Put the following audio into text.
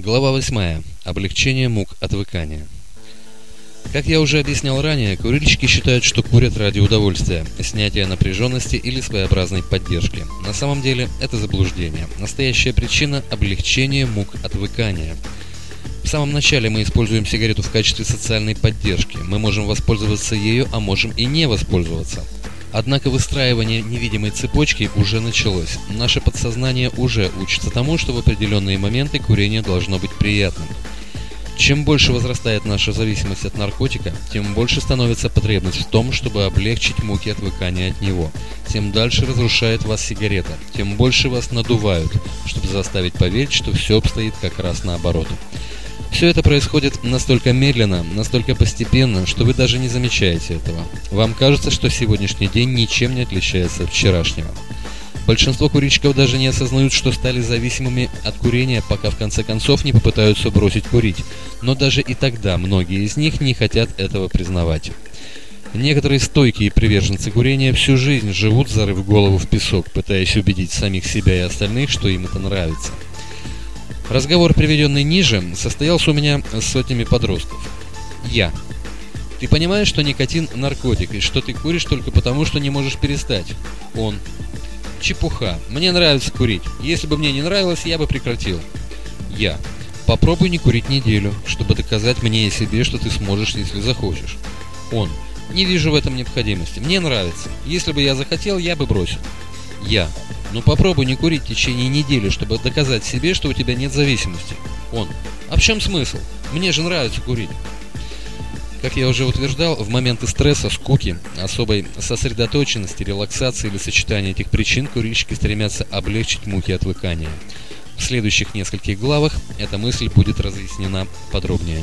Глава 8. Облегчение мук отвыкания. Как я уже объяснял ранее, курильщики считают, что курят ради удовольствия, снятия напряженности или своеобразной поддержки. На самом деле это заблуждение. Настоящая причина – облегчение мук отвыкания. В самом начале мы используем сигарету в качестве социальной поддержки. Мы можем воспользоваться ею, а можем и не воспользоваться. Однако выстраивание невидимой цепочки уже началось. Наше подсознание уже учится тому, что в определенные моменты курение должно быть приятным. Чем больше возрастает наша зависимость от наркотика, тем больше становится потребность в том, чтобы облегчить муки отвыкания от него. Тем дальше разрушает вас сигарета, тем больше вас надувают, чтобы заставить поверить, что все обстоит как раз наоборот. Все это происходит настолько медленно, настолько постепенно, что вы даже не замечаете этого. Вам кажется, что сегодняшний день ничем не отличается от вчерашнего. Большинство курильщиков даже не осознают, что стали зависимыми от курения, пока в конце концов не попытаются бросить курить. Но даже и тогда многие из них не хотят этого признавать. Некоторые стойкие приверженцы курения всю жизнь живут, зарыв голову в песок, пытаясь убедить самих себя и остальных, что им это нравится. Разговор, приведенный ниже, состоялся у меня с сотнями подростков. Я. Ты понимаешь, что никотин – наркотик, и что ты куришь только потому, что не можешь перестать? Он. Чепуха. Мне нравится курить. Если бы мне не нравилось, я бы прекратил. Я. Попробуй не курить неделю, чтобы доказать мне и себе, что ты сможешь, если захочешь. Он. Не вижу в этом необходимости. Мне нравится. Если бы я захотел, я бы бросил. Я. Ну попробуй не курить в течение недели, чтобы доказать себе, что у тебя нет зависимости. Он. А в чем смысл? Мне же нравится курить. Как я уже утверждал, в моменты стресса, скуки, особой сосредоточенности, релаксации или сочетания этих причин курильщики стремятся облегчить муки отвыкания. В следующих нескольких главах эта мысль будет разъяснена подробнее.